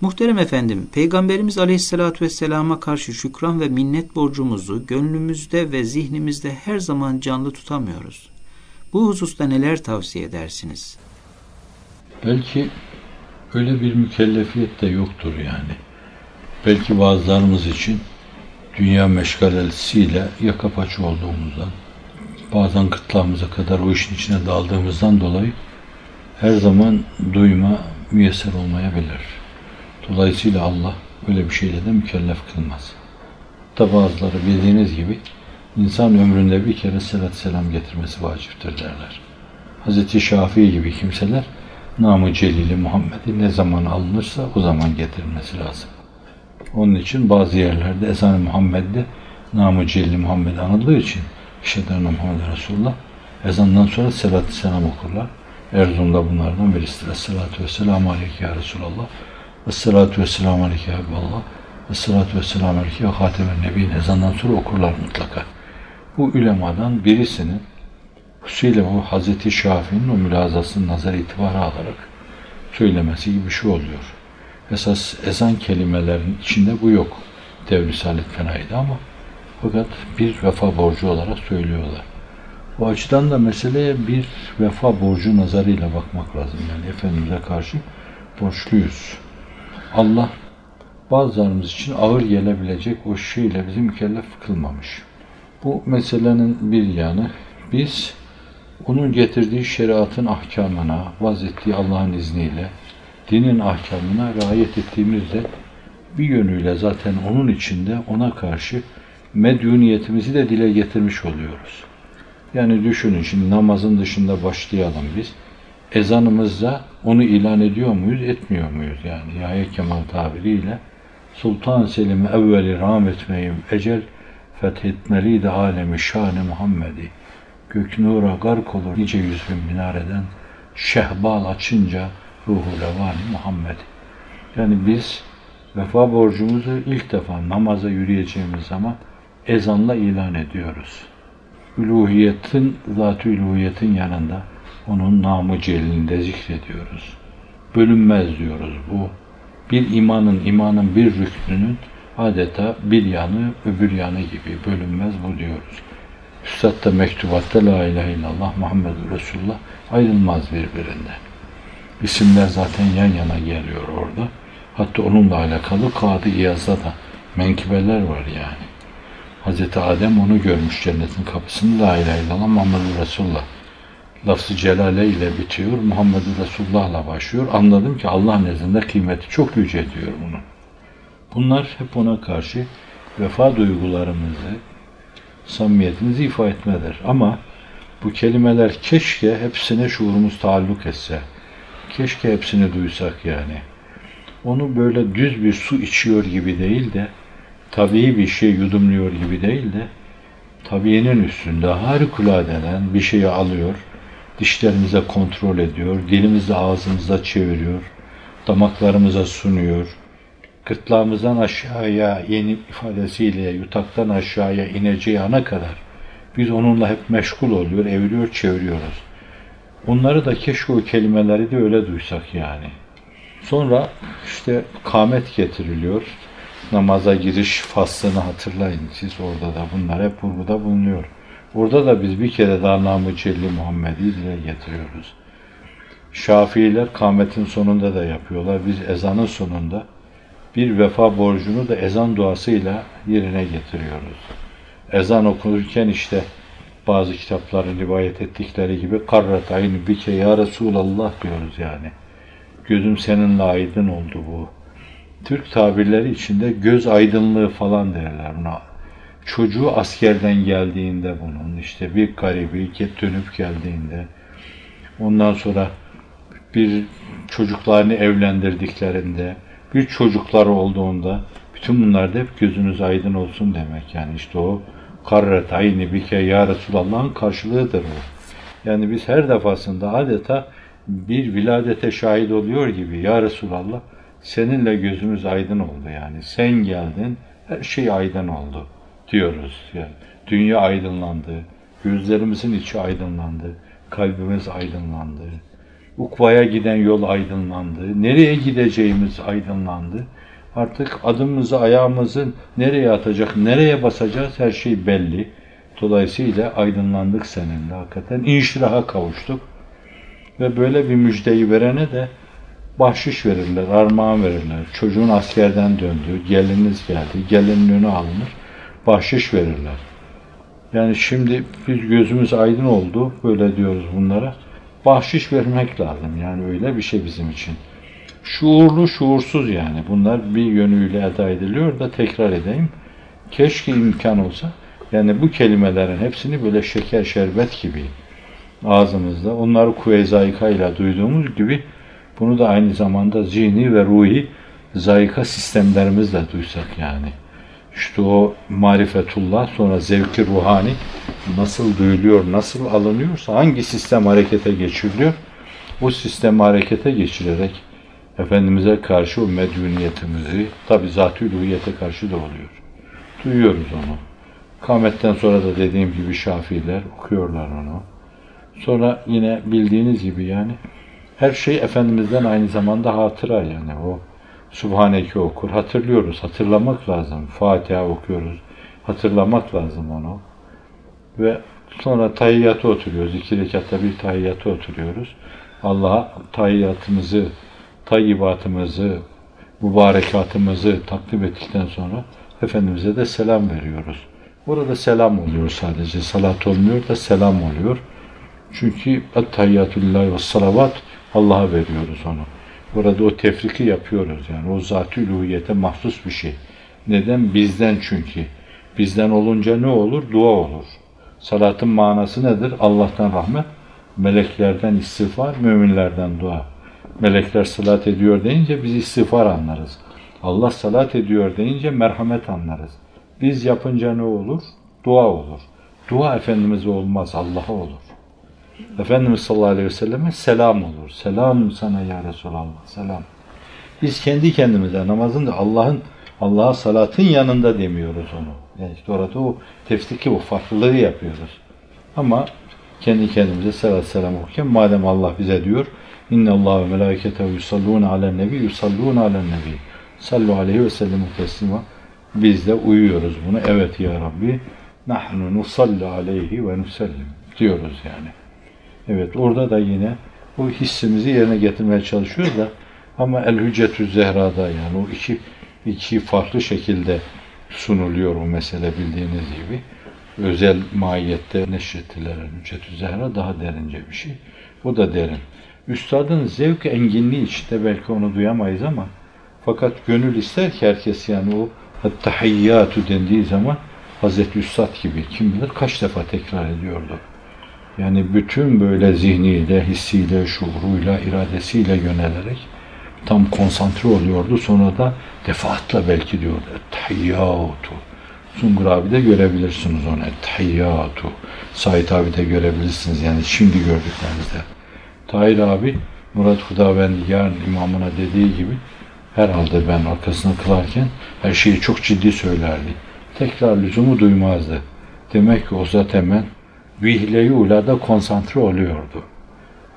Muhterem efendim, Peygamberimiz Aleyhisselatü Vesselam'a karşı şükran ve minnet borcumuzu gönlümüzde ve zihnimizde her zaman canlı tutamıyoruz. Bu hususta neler tavsiye edersiniz? Belki öyle bir mükellefiyet de yoktur yani. Belki bazılarımız için dünya meşgalesiyle yaka paça olduğumuzdan, bazen gırtlağımıza kadar o işin içine daldığımızdan dolayı her zaman duyma müyesser olmayabilir. Dolayısıyla Allah böyle bir şeyle de mükellef kılmaz. Da bazıları bildiğiniz gibi insan ömründe bir kere selat selam getirmesi vaciptir derler. Hz. Şafii gibi kimseler namı celili Muhammed'i ne zaman alınırsa o zaman getirilmesi lazım. Onun için bazı yerlerde ezan-ı Muhammed'de namı celili Muhammed anıldığı için Eşhedü Muhammed Resulullah ezandan sonra selat selam okurlar. Erzurum'da bunlardan birisidir. Esselatu vesselamu aleyke ya Resulallah. Esselatu vesselamu aleyke ya Habiballah. Esselatu vesselamu aleyke ya Hatemen Nebiyin ezandan sonra okurlar mutlaka. Bu ulemadan birisinin hususuyla bu Hazreti Şafii'nin o mülazasını nazar itibarı alarak söylemesi gibi bir şey oluyor. Esas ezan kelimelerin içinde bu yok. Devri Salet Fenay'da ama fakat bir vefa borcu olarak söylüyorlar. Bu açıdan da meseleye bir vefa borcu nazarıyla bakmak lazım. Yani Efendimiz'e karşı borçluyuz. Allah bazılarımız için ağır gelebilecek o şeyle bizi mükellef kılmamış. Bu meselenin bir yanı biz onun getirdiği şeriatın ahkamına, vazettiği Allah'ın izniyle, dinin ahkamına riayet ettiğimizde bir yönüyle zaten onun içinde ona karşı medyuniyetimizi de dile getirmiş oluyoruz. Yani düşünün şimdi namazın dışında başlayalım biz. Ezanımızda onu ilan ediyor muyuz, etmiyor muyuz? Yani Yahya Kemal tabiriyle Sultan Selim'i evveli rahmetmeyim, ecel fethetmeliydi alemi şanı Muhammed'i. Gök nura gark olur nice yüz bin minareden, şehbal açınca ruhu levani Muhammed. Yani biz vefa borcumuzu ilk defa namaza yürüyeceğimiz zaman ezanla ilan ediyoruz. Üluhiyetin, zat-ı yanında onun namı celinde zikrediyoruz. Bölünmez diyoruz bu. Bir imanın, imanın bir rüknünün adeta bir yanı öbür yanı gibi bölünmez bu diyoruz. Üstad da mektubatta La ilahe illallah Muhammedur Resulullah ayrılmaz birbirinden. İsimler zaten yan yana geliyor orada. Hatta onunla alakalı Kadı İyaz'da da menkibeler var yani. Hazreti Adem onu görmüş cennetin kapısını La ilahe illallah Muhammedur Resulullah. Lafzı celale ile bitiyor. Muhammedur Resulullah'la başlıyor. Anladım ki Allah nezdinde kıymeti çok yüce diyor bunun. Bunlar hep ona karşı vefa duygularımızı, samimiyetimizi ifade etmedir. Ama bu kelimeler keşke hepsine şuurumuz taalluk etse. Keşke hepsini duysak yani. Onu böyle düz bir su içiyor gibi değil de, tabii bir şey yudumluyor gibi değil de, tabiinin üstünde harikulade bir şeyi alıyor, dişlerimize kontrol ediyor, dilimizi ağzımıza çeviriyor, damaklarımıza sunuyor, gırtlağımızdan aşağıya yeni ifadesiyle yutaktan aşağıya ineceği ana kadar biz onunla hep meşgul oluyor, eviriyor, çeviriyoruz. Bunları da keşke o kelimeleri de öyle duysak yani. Sonra işte kamet getiriliyor. Namaza giriş faslını hatırlayın siz orada da bunlar hep burada bulunuyor. Orada da biz bir kere daha namı Celli Muhammed'i dile getiriyoruz. Şafiiler kametin sonunda da yapıyorlar. Biz ezanın sonunda bir vefa borcunu da ezan duasıyla yerine getiriyoruz. Ezan okunurken işte bazı kitapların rivayet ettikleri gibi karrat aynı bike ya Resulallah diyoruz yani. Gözüm seninle aydın oldu bu. Türk tabirleri içinde göz aydınlığı falan derler buna. Çocuğu askerden geldiğinde bunun işte bir garibi dönüp geldiğinde ondan sonra bir çocuklarını evlendirdiklerinde bir çocukları olduğunda bütün bunlar da hep gözünüz aydın olsun demek. Yani işte o karret ayni bike ya Resulallah'ın karşılığıdır o. Yani biz her defasında adeta bir viladete şahit oluyor gibi ya Resulallah seninle gözümüz aydın oldu yani. Sen geldin her şey aydın oldu diyoruz. Yani dünya aydınlandı, gözlerimizin içi aydınlandı, kalbimiz aydınlandı. Ukvaya giden yol aydınlandı. Nereye gideceğimiz aydınlandı. Artık adımımızı, ayağımızı nereye atacak, nereye basacağız her şey belli. Dolayısıyla aydınlandık seninle hakikaten. İnşiraha kavuştuk. Ve böyle bir müjdeyi verene de bahşiş verirler, armağan verirler. Çocuğun askerden döndü, gelininiz geldi, gelinin önü alınır, bahşiş verirler. Yani şimdi biz gözümüz aydın oldu, böyle diyoruz bunlara. Bahşiş vermek lazım yani öyle bir şey bizim için. Şuurlu, şuursuz yani. Bunlar bir yönüyle eda ediliyor da tekrar edeyim. Keşke imkan olsa. Yani bu kelimelerin hepsini böyle şeker şerbet gibi ağzımızda. Onları kuvve ile duyduğumuz gibi bunu da aynı zamanda zihni ve ruhi zayika sistemlerimizle duysak yani. İşte o marifetullah sonra zevki ruhani nasıl duyuluyor, nasıl alınıyorsa hangi sistem harekete geçiriliyor? O sistemi harekete geçirerek Efendimiz'e karşı o meduniyetimizi tabi zat-ı karşı da oluyor. Duyuyoruz onu. Kametten sonra da dediğim gibi Şafiiler okuyorlar onu. Sonra yine bildiğiniz gibi yani her şey Efendimiz'den aynı zamanda hatıra yani o Subhaneke okur. Hatırlıyoruz. Hatırlamak lazım. Fatiha okuyoruz. Hatırlamak lazım onu. Ve sonra tahiyyata oturuyoruz. İki rekatta bir tahiyyata oturuyoruz. Allah'a tahiyyatımızı, tayyibatımızı, mübarekatımızı takdim ettikten sonra Efendimiz'e de selam veriyoruz. Burada selam oluyor sadece. Salat olmuyor da selam oluyor. Çünkü Ettehiyyatülillahi ve salavat Allah'a veriyoruz onu. Burada o tefriki yapıyoruz yani. O zat-ı uluhiyete mahsus bir şey. Neden? Bizden çünkü. Bizden olunca ne olur? Dua olur. Salatın manası nedir? Allah'tan rahmet, meleklerden istiğfar, müminlerden dua. Melekler salat ediyor deyince biz istiğfar anlarız. Allah salat ediyor deyince merhamet anlarız. Biz yapınca ne olur? Dua olur. Dua Efendimiz olmaz, Allah'a olur. Efendimiz sallallahu aleyhi ve selleme selam olur. Selam sana ya Resulallah, selam. Biz kendi kendimize namazın da Allah'ın Allah'a salatın yanında demiyoruz onu. Yani işte orada o tefsiki, o farklılığı yapıyoruz. Ama kendi kendimize salat selam okurken madem Allah bize diyor İnne Allah ve melâketehu yusallûne alen nebi yusallûne alen nebi sallu aleyhi ve sellem teslima biz de uyuyoruz bunu. Evet ya Rabbi nahnu nusalli aleyhi ve nusellim diyoruz yani. Evet orada da yine bu hissimizi yerine getirmeye çalışıyoruz da ama El Hüccetü Zehra'da yani o iki, iki farklı şekilde sunuluyor o mesele bildiğiniz gibi. Özel mahiyette neşrettiler El Hüccetü Zehra daha derince bir şey. O da derin. Üstadın zevk enginliği içinde belki onu duyamayız ama fakat gönül ister ki herkes yani o tahiyyatü dendiği zaman Hazreti Üstad gibi kim bilir kaç defa tekrar ediyordu. Yani bütün böyle zihniyle, hissiyle, şuuruyla, iradesiyle yönelerek tam konsantre oluyordu. Sonra da defaatla belki diyordu. Tahiyyatu. Sungur abi de görebilirsiniz onu. Tahiyyatu. Said abi de görebilirsiniz. Yani şimdi gördüklerinizde. Tahir abi Murat Hudavendigar imamına dediği gibi herhalde ben arkasına kılarken her şeyi çok ciddi söylerdi. Tekrar lüzumu duymazdı. Demek ki o zaten vihle-i ulada konsantre oluyordu.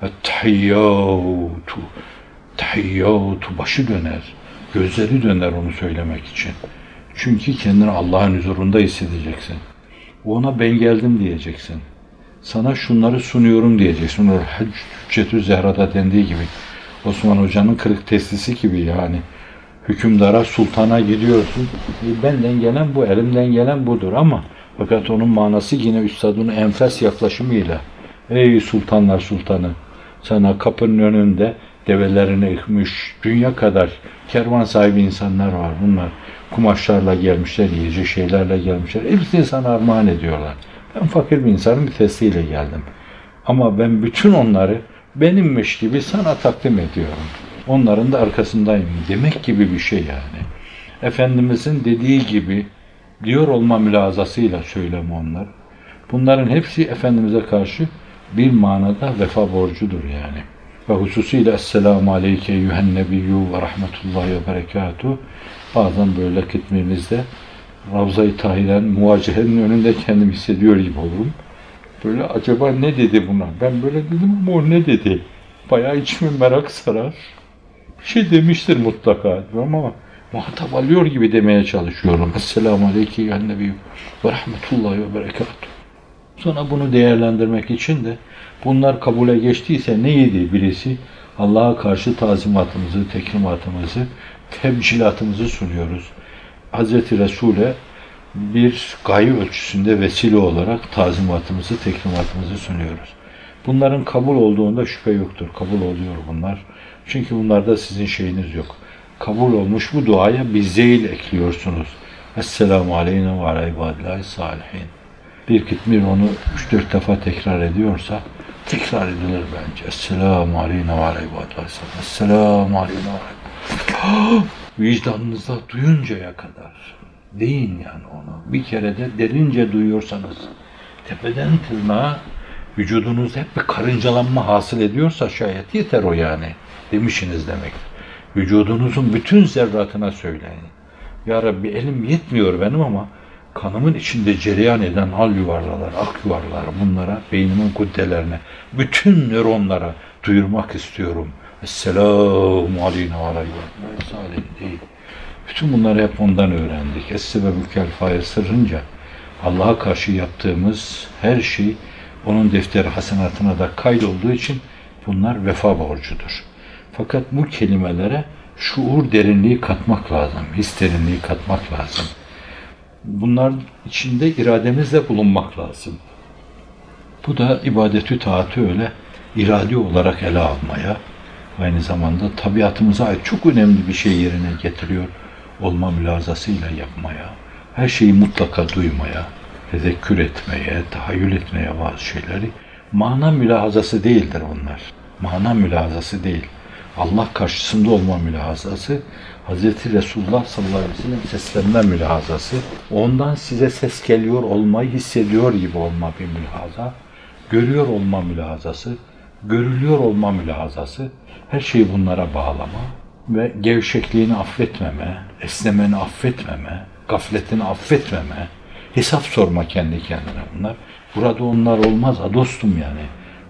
Ettehiyyatu, tehiyyatu başı döner, gözleri döner onu söylemek için. Çünkü kendini Allah'ın huzurunda hissedeceksin. Ona ben geldim diyeceksin. Sana şunları sunuyorum diyeceksin. O Hüccetü Zehra'da dendiği gibi. Osman Hoca'nın kırık testisi gibi yani. Hükümdara, sultana gidiyorsun. E, benden gelen bu, elimden gelen budur ama fakat onun manası yine üstadın enfes yaklaşımıyla. Ey sultanlar sultanı, sana kapının önünde develerini yıkmış, dünya kadar kervan sahibi insanlar var bunlar. Kumaşlarla gelmişler, yiyecek şeylerle gelmişler. Hepsini sana armağan ediyorlar. Ben fakir bir insanın bir testiyle geldim. Ama ben bütün onları benimmiş gibi sana takdim ediyorum. Onların da arkasındayım demek gibi bir şey yani. Efendimizin dediği gibi diyor olma mülazasıyla söyleme onlar. Bunların hepsi Efendimiz'e karşı bir manada vefa borcudur yani. Ve hususuyla Esselamu Aleyke Eyyühen Nebiyyü ve Rahmetullahi ve Berekatuhu bazen böyle gitmemizde Ravza-i Tahiren muvacehenin önünde kendim hissediyor gibi olurum. Böyle acaba ne dedi buna? Ben böyle dedim ama o ne dedi? bayağı içimi merak sarar. Bir şey demiştir mutlaka ama muhatap alıyor gibi demeye çalışıyorum. Esselamu aleyke ya nebi ve rahmetullahi ve berekatuhu. Sonra bunu değerlendirmek için de bunlar kabule geçtiyse neydi birisi? Allah'a karşı tazimatımızı, tekrimatımızı, tebcilatımızı sunuyoruz. Hz. Resul'e bir gayi ölçüsünde vesile olarak tazimatımızı, tekrimatımızı sunuyoruz. Bunların kabul olduğunda şüphe yoktur. Kabul oluyor bunlar. Çünkü bunlarda sizin şeyiniz yok. Kabul olmuş bu duaya bir zeyl ekliyorsunuz. Esselamu aleyna ve ala salihin. Bir kitmir onu 3-4 defa tekrar ediyorsa tekrar edilir bence. Esselamu aleyna ve ala ibadillahi salihin. Esselamu aleyna ve ala Vicdanınızda duyuncaya kadar deyin yani onu. Bir kere de derince duyuyorsanız tepeden tırnağa vücudunuzda hep bir karıncalanma hasıl ediyorsa şayet yeter o yani. Demişsiniz demek. Vücudunuzun bütün zerratına söyleyin. Ya Rabbi elim yetmiyor benim ama kanımın içinde cereyan eden hal yuvarlalar, ak yuvarlar bunlara, beynimin kuddelerine, bütün nöronlara duyurmak istiyorum. Esselamu aleyna ve aleyhi değil. Bütün bunları hep ondan öğrendik. Es-sebebül faiz sırrınca Allah'a karşı yaptığımız her şey onun defteri hasenatına da kaydolduğu için bunlar vefa borcudur. Fakat bu kelimelere şuur derinliği katmak lazım, his derinliği katmak lazım. Bunlar içinde irademizle bulunmak lazım. Bu da ibadetü taatı öyle iradi olarak ele almaya, aynı zamanda tabiatımıza ait çok önemli bir şey yerine getiriyor olma mülazasıyla yapmaya, her şeyi mutlaka duymaya, tezekkür etmeye, tahayyül etmeye bazı şeyleri mana mülahazası değildir bunlar. Mana mülahazası değil. Allah karşısında olma mülahazası, Hz. Resulullah sallallahu aleyhi ve sellem seslenme mülahazası, ondan size ses geliyor olmayı hissediyor gibi olma bir mülahaza, görüyor olma mülahazası, görülüyor olma mülahazası, her şeyi bunlara bağlama ve gevşekliğini affetmeme, esnemeni affetmeme, gafletini affetmeme, hesap sorma kendi kendine bunlar. Burada onlar olmaz ha dostum yani.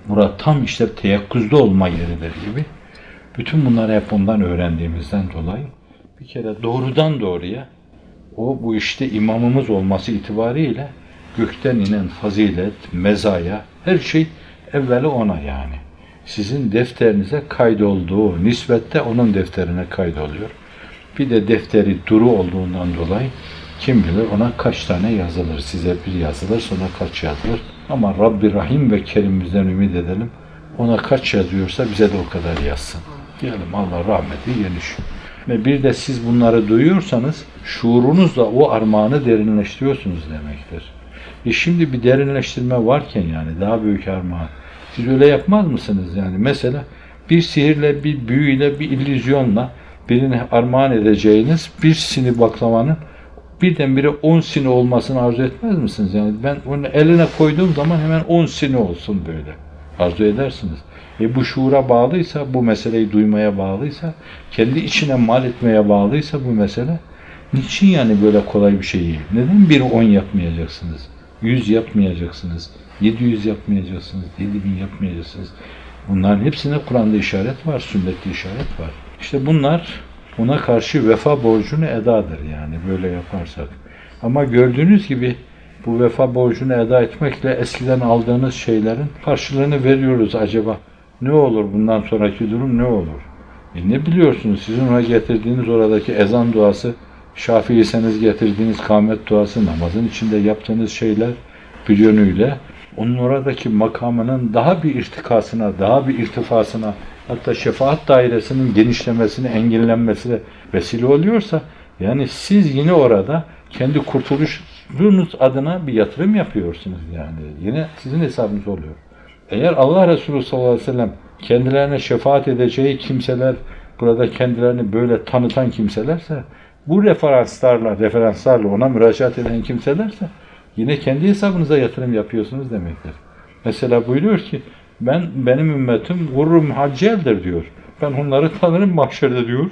Burada tam işte teyakkuzda olma yeridir gibi. Bütün bunları hep ondan öğrendiğimizden dolayı bir kere doğrudan doğruya o bu işte imamımız olması itibariyle gökten inen fazilet, mezaya, her şey evveli ona yani. Sizin defterinize kaydolduğu nispette onun defterine kaydoluyor. Bir de defteri duru olduğundan dolayı kim bilir ona kaç tane yazılır. Size bir yazılır sonra kaç yazılır. Ama Rabbi Rahim ve Kerim'imizden ümit edelim. Ona kaç yazıyorsa bize de o kadar yazsın. Diyelim Allah rahmeti geniş. Ve bir de siz bunları duyuyorsanız şuurunuzla o armağanı derinleştiriyorsunuz demektir. E şimdi bir derinleştirme varken yani daha büyük armağan. Siz öyle yapmaz mısınız yani? Mesela bir sihirle, bir büyüyle, bir illüzyonla birine armağan edeceğiniz bir sini baklavanın birdenbire 10 sini olmasını arzu etmez misiniz? Yani ben onu eline koyduğum zaman hemen 10 sini olsun böyle. Arzu edersiniz. E bu şuura bağlıysa, bu meseleyi duymaya bağlıysa, kendi içine mal etmeye bağlıysa bu mesele, niçin yani böyle kolay bir şeyi? Neden bir 10 yapmayacaksınız? 100 yapmayacaksınız? 700 yapmayacaksınız? 7000 yapmayacaksınız? Bunların hepsine Kur'an'da işaret var, sünnette işaret var. İşte bunlar ona karşı vefa borcunu edadır yani böyle yaparsak. Ama gördüğünüz gibi bu vefa borcunu eda etmekle eskiden aldığınız şeylerin karşılığını veriyoruz acaba. Ne olur bundan sonraki durum ne olur? E ne biliyorsunuz sizin ona getirdiğiniz oradaki ezan duası, Şafiiyseniz getirdiğiniz kâmet duası, namazın içinde yaptığınız şeyler bir yönüyle onun oradaki makamının daha bir irtikasına, daha bir irtifasına, hatta şefaat dairesinin genişlemesine, engellenmesine vesile oluyorsa, yani siz yine orada kendi kurtuluşunuz adına bir yatırım yapıyorsunuz yani. Yine sizin hesabınız oluyor. Eğer Allah Resulü sallallahu aleyhi ve sellem kendilerine şefaat edeceği kimseler, burada kendilerini böyle tanıtan kimselerse, bu referanslarla, referanslarla ona müracaat eden kimselerse, yine kendi hesabınıza yatırım yapıyorsunuz demektir. Mesela buyuruyor ki ben benim ümmetim gururum hacceldir diyor. Ben onları tanırım mahşerde diyor.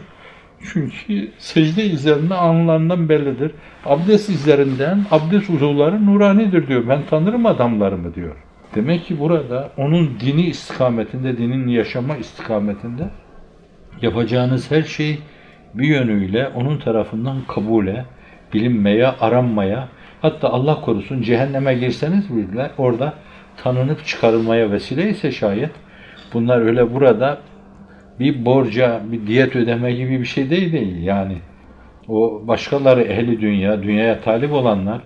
Çünkü secde izlerinde anılarından bellidir. Abdest izlerinden abdest uzuvları nuranidir diyor. Ben tanırım adamlarımı diyor. Demek ki burada onun dini istikametinde, dinin yaşama istikametinde yapacağınız her şey bir yönüyle onun tarafından kabule, bilinmeye, aranmaya, hatta Allah korusun cehenneme girseniz bile orada tanınıp çıkarılmaya vesile ise şayet bunlar öyle burada bir borca, bir diyet ödeme gibi bir şey değil değil. Yani o başkaları ehli dünya, dünyaya talip olanlar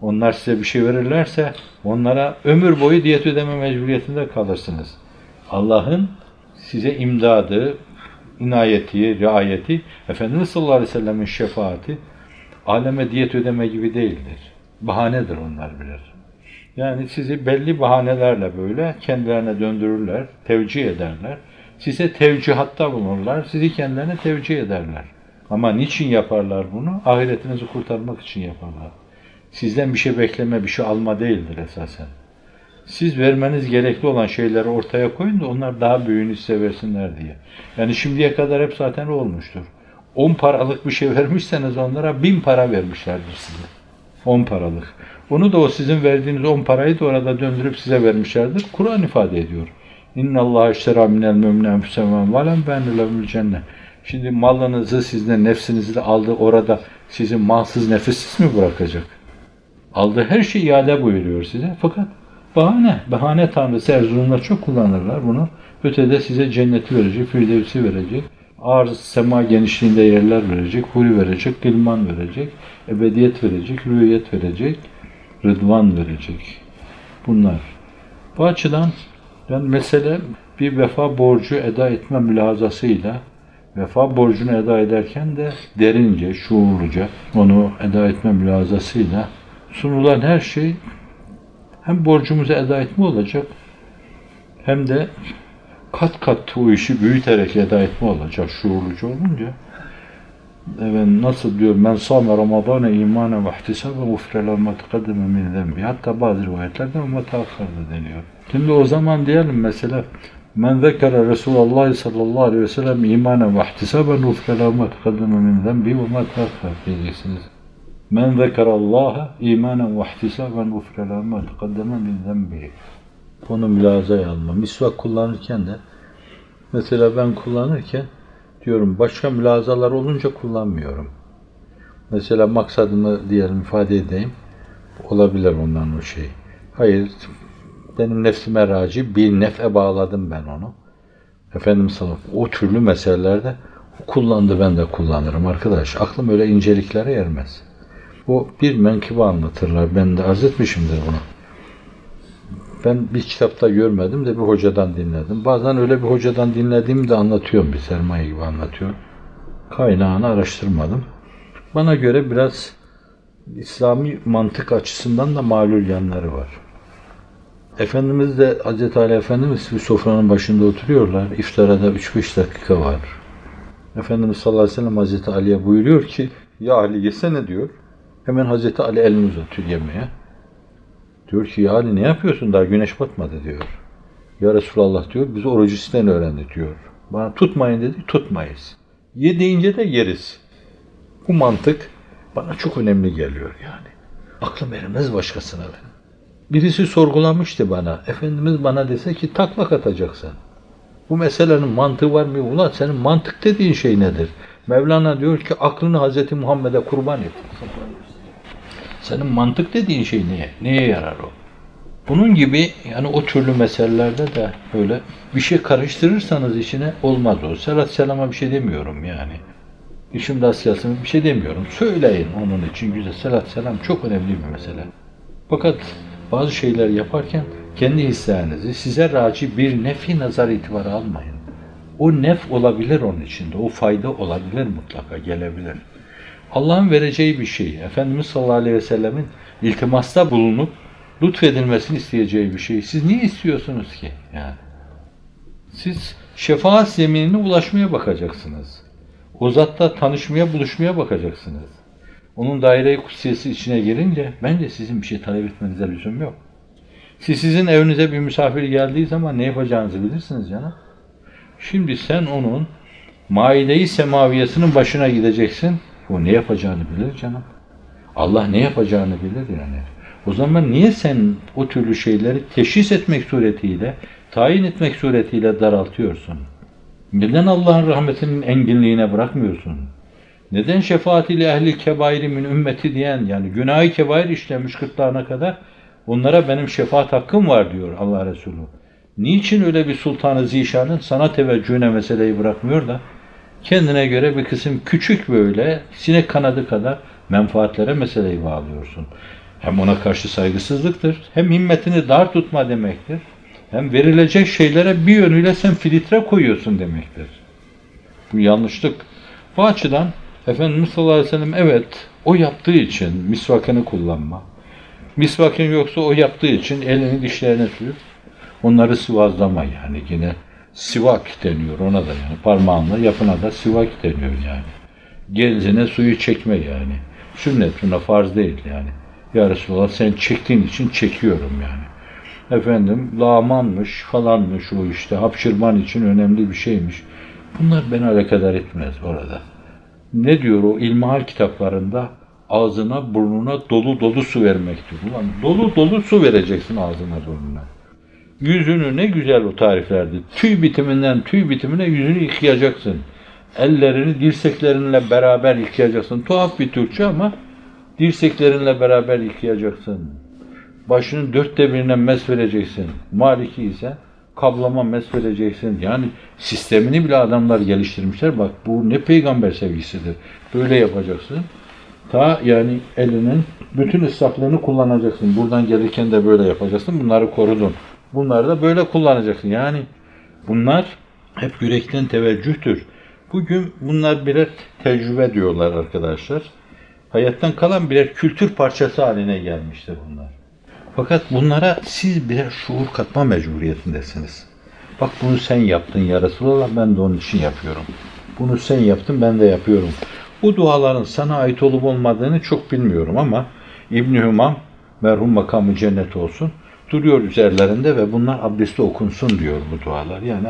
onlar size bir şey verirlerse onlara ömür boyu diyet ödeme mecburiyetinde kalırsınız. Allah'ın size imdadı, inayeti, riayeti, Efendimiz sallallahu aleyhi ve sellemin şefaati aleme diyet ödeme gibi değildir. Bahanedir onlar bilir. Yani sizi belli bahanelerle böyle kendilerine döndürürler, tevcih ederler. Size tevcihatta bulunurlar, sizi kendilerine tevcih ederler. Ama niçin yaparlar bunu? Ahiretinizi kurtarmak için yaparlar. Sizden bir şey bekleme, bir şey alma değildir esasen. Siz vermeniz gerekli olan şeyleri ortaya koyun da onlar daha büyüğünü size versinler diye. Yani şimdiye kadar hep zaten olmuştur. 10 paralık bir şey vermişseniz onlara 1000 para vermişlerdir size. 10 paralık. Onu da o sizin verdiğiniz 10 parayı da orada döndürüp size vermişlerdir. Kur'an ifade ediyor. İnna Allah iştera minel müminine enfüsem ve lem be'nelevül cennet. Şimdi malınızı sizden nefsinizi de aldı orada sizin malsız nefessiz mi bırakacak? Aldığı her şey iade buyuruyor size. Fakat bahane, bahane tanrısı Erzurumlar çok kullanırlar bunu. Ötede size cenneti verecek, firdevsi verecek. Arz, sema genişliğinde yerler verecek, huri verecek, gılman verecek, ebediyet verecek, rüyet verecek, rıdvan verecek. Bunlar. Bu açıdan yani mesele bir vefa borcu eda etme mülazasıyla vefa borcunu eda ederken de derince, şuurluca onu eda etme mülazasıyla sunulan her şey hem borcumuzu eda etme olacak hem de kat kat o işi büyüterek eda etme olacak şuurluca olunca. Evet nasıl diyor men sâme Ramazâne imanen ve ihtisaben ufrelâ ma tekaddeme min zembi. Hatta bazı rivayetlerde ama taakkarda deniyor. Şimdi o zaman diyelim mesela men zekere Resulullah sallallahu aleyhi ve sellem imanen ve ihtisaben ufrelâ ma tekaddeme min zembi ve ma taakkar diyeceksiniz. Men zekerallaha imanen ve ihtisaben ufrelâ ma tekaddeme min zembi. Bunu mülazaya alma. Misvak kullanırken de mesela ben kullanırken diyorum başka mülazalar olunca kullanmıyorum. Mesela maksadımı diyelim ifade edeyim. Olabilir ondan o şey. Hayır, benim nefsime raci bir nef'e bağladım ben onu. Efendim sallallahu o türlü meselelerde kullandı ben de kullanırım arkadaş. Aklım öyle inceliklere ermez. O bir menkıbe anlatırlar. Ben de arz etmişimdir bunu. Ben bir kitapta görmedim de bir hocadan dinledim. Bazen öyle bir hocadan dinlediğimi de anlatıyorum. Bir sermaye gibi anlatıyorum. Kaynağını araştırmadım. Bana göre biraz İslami mantık açısından da malul yanları var. Efendimiz de Hz. Ali Efendimiz bir sofranın başında oturuyorlar. İftara da 3-5 dakika var. Efendimiz sallallahu aleyhi ve sellem Hz. Ali'ye buyuruyor ki ya Ali yesene diyor. Hemen Hz. Ali elini uzatıyor yemeğe. Diyor ki ya Ali ne yapıyorsun daha güneş batmadı diyor. Ya Resulallah diyor biz orucu sizden öğrendik diyor. Bana tutmayın dedi tutmayız. Ye deyince de yeriz. Bu mantık bana çok önemli geliyor yani. Aklım ermez başkasına benim. Birisi sorgulamıştı bana. Efendimiz bana dese ki taklak atacaksın. Bu meselenin mantığı var mı? Ulan senin mantık dediğin şey nedir? Mevlana diyor ki aklını Hazreti Muhammed'e kurban et. Senin mantık dediğin şey neye? Neye yarar o? Bunun gibi yani o türlü meselelerde de böyle bir şey karıştırırsanız içine olmaz o. Selat selama bir şey demiyorum yani. İşim rasyasını bir şey demiyorum. Söyleyin onun için güzel. Selat selam çok önemli bir mesele. Fakat bazı şeyler yaparken kendi hislerinizi size raci bir nefi nazar itibarı almayın. O nef olabilir onun içinde. O fayda olabilir mutlaka gelebilir. Allah'ın vereceği bir şey. Efendimiz sallallahu aleyhi ve sellemin iltimasta bulunup lütfedilmesini isteyeceği bir şey. Siz niye istiyorsunuz ki? Yani siz şefaat zeminine ulaşmaya bakacaksınız. O zatla tanışmaya, buluşmaya bakacaksınız. Onun daire-i kutsiyesi içine girince bence sizin bir şey talep etmenize lüzum yok. Siz sizin evinize bir misafir geldiği zaman ne yapacağınızı bilirsiniz canım. Şimdi sen onun maide-i semaviyesinin başına gideceksin. O ne yapacağını bilir canım. Allah ne yapacağını bilir yani. O zaman niye sen o türlü şeyleri teşhis etmek suretiyle, tayin etmek suretiyle daraltıyorsun? Neden Allah'ın rahmetinin enginliğine bırakmıyorsun? Neden şefaatiyle ehli kebairi min ümmeti diyen yani günahı kebair işlemiş kırklarına kadar onlara benim şefaat hakkım var diyor Allah Resulü. Niçin öyle bir sultanı zişanın sana teveccühüne meseleyi bırakmıyor da kendine göre bir kısım küçük böyle sinek kanadı kadar menfaatlere meseleyi bağlıyorsun. Hem ona karşı saygısızlıktır, hem himmetini dar tutma demektir. Hem verilecek şeylere bir yönüyle sen filtre koyuyorsun demektir. Bu yanlışlık. Bu açıdan Efendimiz sallallahu aleyhi ve sellem evet o yaptığı için misvakını kullanma. Misvakın yoksa o yaptığı için elini dişlerine sürüp onları sıvazlama yani yine sivak deniyor ona da yani parmağınla yapına da sivak deniyor yani. Genzine suyu çekme yani. Sünnet buna farz değil yani. Ya Resulallah sen çektiğin için çekiyorum yani. Efendim lağmanmış falanmış o işte hapşırman için önemli bir şeymiş. Bunlar beni alakadar etmez orada. Ne diyor o ilmihal kitaplarında? Ağzına burnuna dolu dolu su vermektir. Ulan dolu dolu su vereceksin ağzına burnuna. Yüzünü ne güzel o tariflerdi. Tüy bitiminden tüy bitimine yüzünü yıkayacaksın. Ellerini dirseklerinle beraber yıkayacaksın. Tuhaf bir Türkçe ama dirseklerinle beraber yıkayacaksın. Başının dörtte birine mes vereceksin. Maliki ise kablama mes vereceksin. Yani sistemini bile adamlar geliştirmişler. Bak bu ne peygamber sevgisidir. Böyle yapacaksın. Ta yani elinin bütün ıslaklığını kullanacaksın. Buradan gelirken de böyle yapacaksın. Bunları korudun. Bunları da böyle kullanacaksın. Yani bunlar hep yürekten teveccühtür. Bugün bunlar birer tecrübe diyorlar arkadaşlar. Hayattan kalan birer kültür parçası haline gelmiştir bunlar. Fakat bunlara siz birer şuur katma mecburiyetindesiniz. Bak bunu sen yaptın ya Resulallah ben de onun için yapıyorum. Bunu sen yaptın ben de yapıyorum. Bu duaların sana ait olup olmadığını çok bilmiyorum ama İbn-i Hümam merhum makamı cennet olsun duruyor üzerlerinde ve bunlar abdestle okunsun diyor bu dualar. Yani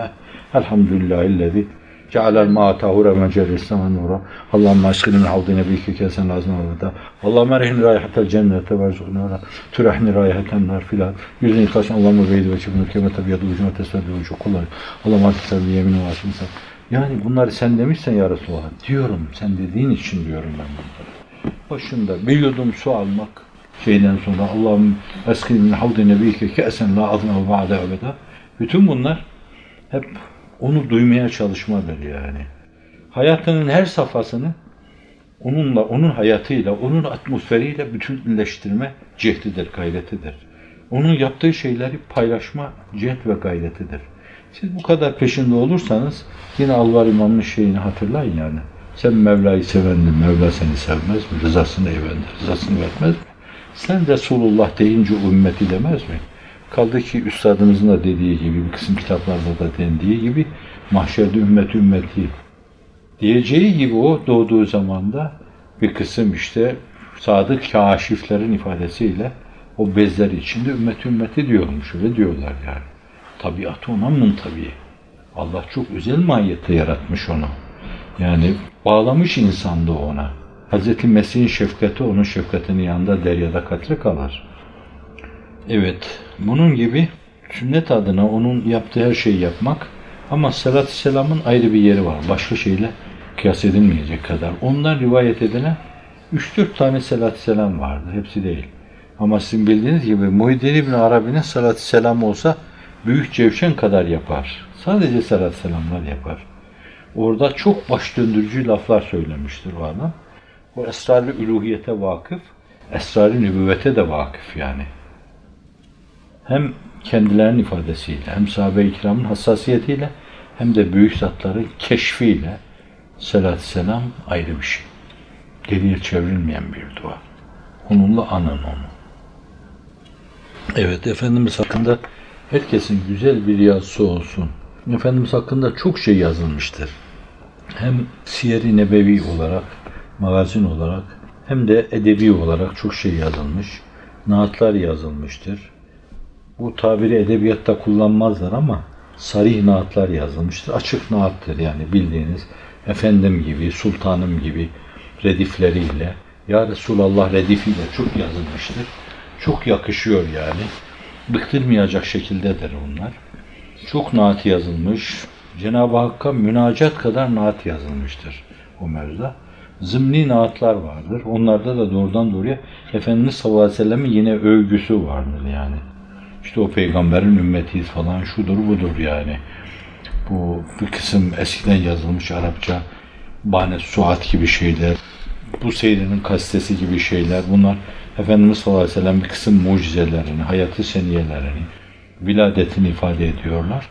elhamdülillahillezi cealel ma'a tahura mecerisama nura. Allahümme aşkını min havdi nebiyke kesen lazım orada. Allahümme rehni rayihatel cennete ve rzuqna türehni rayihaten nar filan. Yüzünü yıkasın Allahümme beydi ve çibunu keme tabiyyatı ucuna tesveddi ucu kullar. Allahümme aşkını yemini vasımsa. Yani bunları sen demişsen ya Resulallah diyorum. Sen dediğin için diyorum ben bunları. Başında bir yudum su almak şeyden sonra Allah'ım eskini min havdi nebiyke kesen la azme ba'de ebeda. Bütün bunlar hep onu duymaya çalışmadır yani. Hayatının her safhasını onunla, onun hayatıyla, onun atmosferiyle bütünleştirme cehdidir, gayretidir. Onun yaptığı şeyleri paylaşma cehd ve gayretidir. Siz bu kadar peşinde olursanız yine Alvar İmam'ın şeyini hatırlayın yani. Sen Mevla'yı sevendin, Mevla seni sevmez mi? Rızasını evendir, rızasını vermez? Sen Resulullah deyince ümmeti demez mi? Kaldı ki üstadımızın da dediği gibi, bir kısım kitaplarda da dendiği gibi mahşerde ümmet ümmeti diyeceği gibi o doğduğu zamanda bir kısım işte sadık kaşiflerin ifadesiyle o bezler içinde ümmet ümmeti diyormuş. Öyle diyorlar yani. Tabiatı ona tabii. Allah çok özel mahiyette yaratmış onu. Yani bağlamış insandı ona. Hz. Mesih'in şefkati onun şefkatinin yanında deryada katre kalır. Evet, bunun gibi sünnet adına onun yaptığı her şeyi yapmak ama salat selamın ayrı bir yeri var. Başka şeyle kıyas edilmeyecek kadar. Ondan rivayet edilen 3-4 tane salat selam vardı. Hepsi değil. Ama sizin bildiğiniz gibi Muhyiddin İbn Arabi'nin salat selam olsa büyük cevşen kadar yapar. Sadece salat selamlar yapar. Orada çok baş döndürücü laflar söylemiştir o adam. O esrarlı üluhiyete vakıf, esrarlı nübüvvete de vakıf yani hem kendilerinin ifadesiyle hem sahabe-i kiramın hassasiyetiyle hem de büyük zatların keşfiyle salat selam ayrı bir şey. Geriye çevrilmeyen bir dua. Onunla anın onu. Evet, Efendimiz hakkında herkesin güzel bir yazısı olsun. Efendimiz hakkında çok şey yazılmıştır. Hem siyer-i nebevi olarak, magazin olarak hem de edebi olarak çok şey yazılmış. Naatlar yazılmıştır bu tabiri edebiyatta kullanmazlar ama sarih naatlar yazılmıştır. Açık naattır yani bildiğiniz efendim gibi, sultanım gibi redifleriyle ya Resulallah redifiyle çok yazılmıştır. Çok yakışıyor yani. Bıktırmayacak şekildedir onlar. Çok naat yazılmış. Cenab-ı Hakk'a münacat kadar naat yazılmıştır o mevzuda. Zımni naatlar vardır. Onlarda da doğrudan doğruya Efendimiz sallallahu aleyhi ve sellem'in yine övgüsü vardır yani. İşte o peygamberin ümmetiyiz falan şudur budur yani. Bu bir kısım eskiden yazılmış Arapça Bane Suat gibi şeyler, bu seyrinin kastesi gibi şeyler bunlar Efendimiz sallallahu aleyhi ve sellem bir kısım mucizelerini, hayatı seniyelerini, viladetini ifade ediyorlar.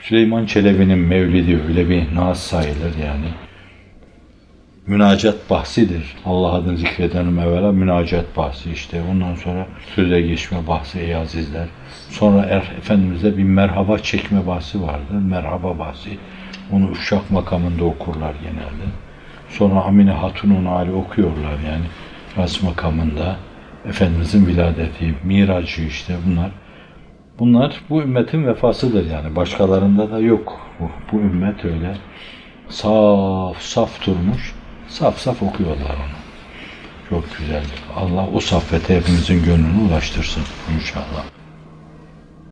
Süleyman Çelebi'nin mevlidi öyle bir naz sayılır yani. Münacat bahsidir. Allah adını zikredenim evvela münacat bahsi işte. Ondan sonra söze geçme bahsi ey azizler. Sonra er, Efendimiz'e bir merhaba çekme bahsi vardır. Merhaba bahsi. Onu uşak makamında okurlar genelde. Sonra Amine Hatun'un hali okuyorlar yani. Ras makamında. Efendimizin viladeti, miracı işte bunlar. Bunlar bu ümmetin vefasıdır yani. Başkalarında da yok. Bu, bu ümmet öyle saf saf durmuş. Saf saf okuyorlar onu. Çok güzel. Allah o saffete hepimizin gönlünü ulaştırsın inşallah.